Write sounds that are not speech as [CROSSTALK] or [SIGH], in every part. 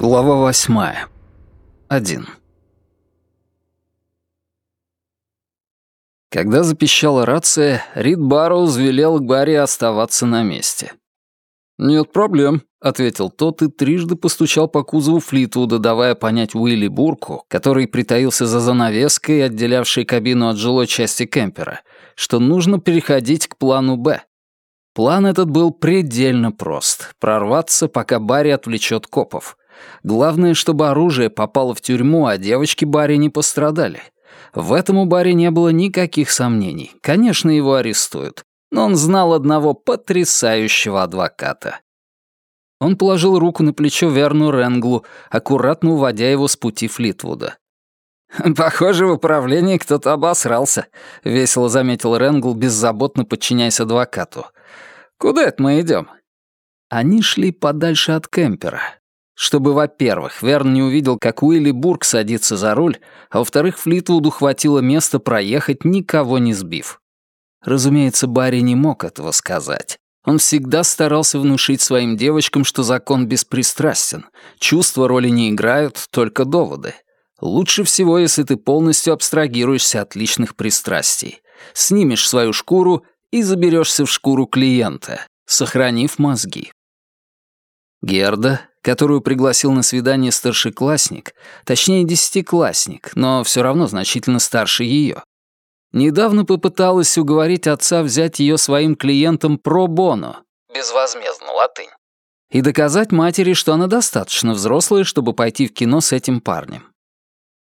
восьмая. Один. Когда запищала рация, Рид Барроуз велел Гарри оставаться на месте. «Нет проблем», — ответил тот и трижды постучал по кузову Флитвуда, давая понять Уилли Бурку, который притаился за занавеской, отделявшей кабину от жилой части кемпера, что нужно переходить к плану «Б». План этот был предельно прост — прорваться, пока Барри отвлечет копов. Главное, чтобы оружие попало в тюрьму, а девочки Барри не пострадали. В этом у Барри не было никаких сомнений. Конечно, его арестуют. Но он знал одного потрясающего адвоката. Он положил руку на плечо Верну Ренглу, аккуратно уводя его с пути Флитвуда. «Похоже, в управлении кто-то обосрался», — весело заметил Ренгл, беззаботно подчиняясь адвокату. «Куда это мы идем?» Они шли подальше от кемпера, чтобы, во-первых, Верн не увидел, как Уилли Бург садится за руль, а во-вторых, Флитвуду хватило места проехать, никого не сбив. Разумеется, Барри не мог этого сказать. Он всегда старался внушить своим девочкам, что закон беспристрастен. Чувства роли не играют, только доводы. Лучше всего, если ты полностью абстрагируешься от личных пристрастий. Снимешь свою шкуру и заберешься в шкуру клиента, сохранив мозги. Герда, которую пригласил на свидание старшеклассник, точнее десятиклассник, но все равно значительно старше ее. Недавно попыталась уговорить отца взять ее своим клиентом про боно, безвозмездно, латынь, и доказать матери, что она достаточно взрослая, чтобы пойти в кино с этим парнем.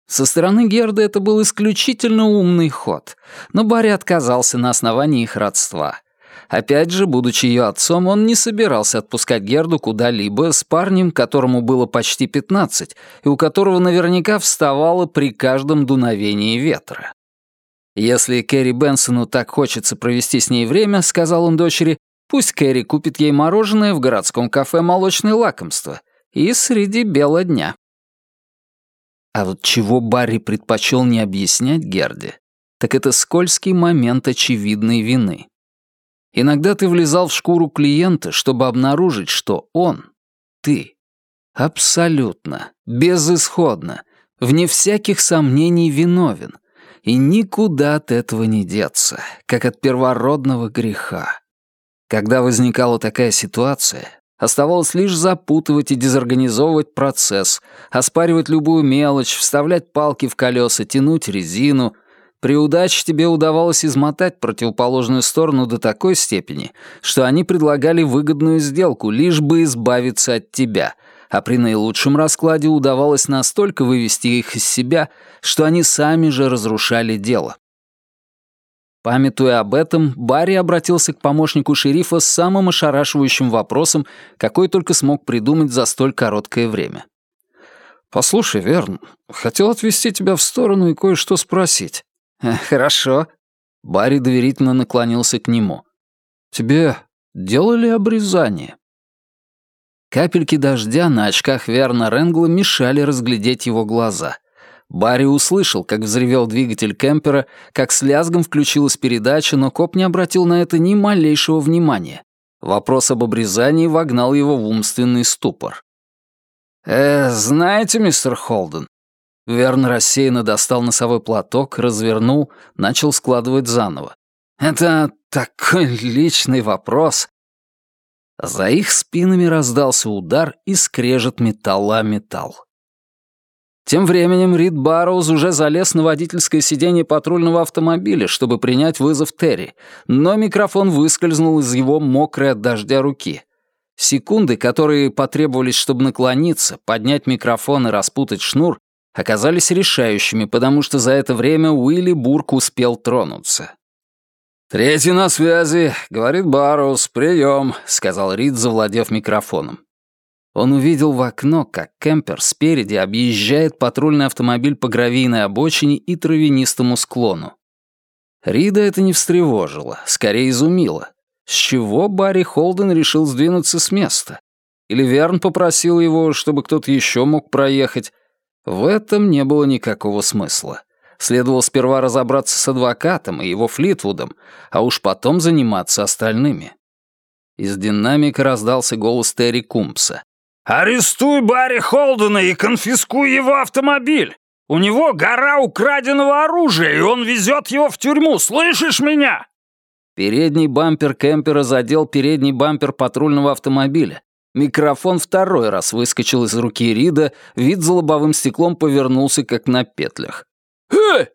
Со стороны Герды это был исключительно умный ход, но Барри отказался на основании их родства. Опять же, будучи ее отцом, он не собирался отпускать Герду куда-либо с парнем, которому было почти 15, и у которого наверняка вставало при каждом дуновении ветра. «Если Кэрри Бенсону так хочется провести с ней время», — сказал он дочери, «пусть Кэрри купит ей мороженое в городском кафе «Молочное лакомство» и среди бела дня». А вот чего Барри предпочел не объяснять Герде, так это скользкий момент очевидной вины. Иногда ты влезал в шкуру клиента, чтобы обнаружить, что он, ты, абсолютно, безысходно, вне всяких сомнений виновен, и никуда от этого не деться, как от первородного греха. Когда возникала такая ситуация, оставалось лишь запутывать и дезорганизовывать процесс, оспаривать любую мелочь, вставлять палки в колеса, тянуть резину — при удаче тебе удавалось измотать противоположную сторону до такой степени, что они предлагали выгодную сделку, лишь бы избавиться от тебя, а при наилучшем раскладе удавалось настолько вывести их из себя, что они сами же разрушали дело. Памятуя об этом, Барри обратился к помощнику шерифа с самым ошарашивающим вопросом, какой только смог придумать за столь короткое время. «Послушай, Верн, хотел отвести тебя в сторону и кое-что спросить». [LAUGHS] «Хорошо». Барри доверительно наклонился к нему. «Тебе делали обрезание?» Капельки дождя на очках Верна Ренгла мешали разглядеть его глаза. Барри услышал, как взревел двигатель кемпера, как с лязгом включилась передача, но коп не обратил на это ни малейшего внимания. Вопрос об обрезании вогнал его в умственный ступор. «Э, знаете, мистер Холден, Верн рассеянно достал носовой платок, развернул, начал складывать заново. «Это такой личный вопрос». За их спинами раздался удар и скрежет металла металл. Тем временем Рид Барроуз уже залез на водительское сиденье патрульного автомобиля, чтобы принять вызов Терри, но микрофон выскользнул из его мокрой от дождя руки. Секунды, которые потребовались, чтобы наклониться, поднять микрофон и распутать шнур, оказались решающими, потому что за это время Уилли Бурк успел тронуться. «Третий на связи», — говорит Барроуз, прием», — сказал Рид, завладев микрофоном. Он увидел в окно, как кемпер спереди объезжает патрульный автомобиль по гравийной обочине и травянистому склону. Рида это не встревожило, скорее изумило. С чего Барри Холден решил сдвинуться с места? Или Верн попросил его, чтобы кто-то еще мог проехать? В этом не было никакого смысла. Следовало сперва разобраться с адвокатом и его Флитвудом, а уж потом заниматься остальными. Из динамика раздался голос Терри Кумпса. «Арестуй Барри Холдена и конфискуй его автомобиль! У него гора украденного оружия, и он везет его в тюрьму, слышишь меня?» Передний бампер кемпера задел передний бампер патрульного автомобиля. Микрофон второй раз выскочил из руки Рида, вид за лобовым стеклом повернулся, как на петлях. «Эй,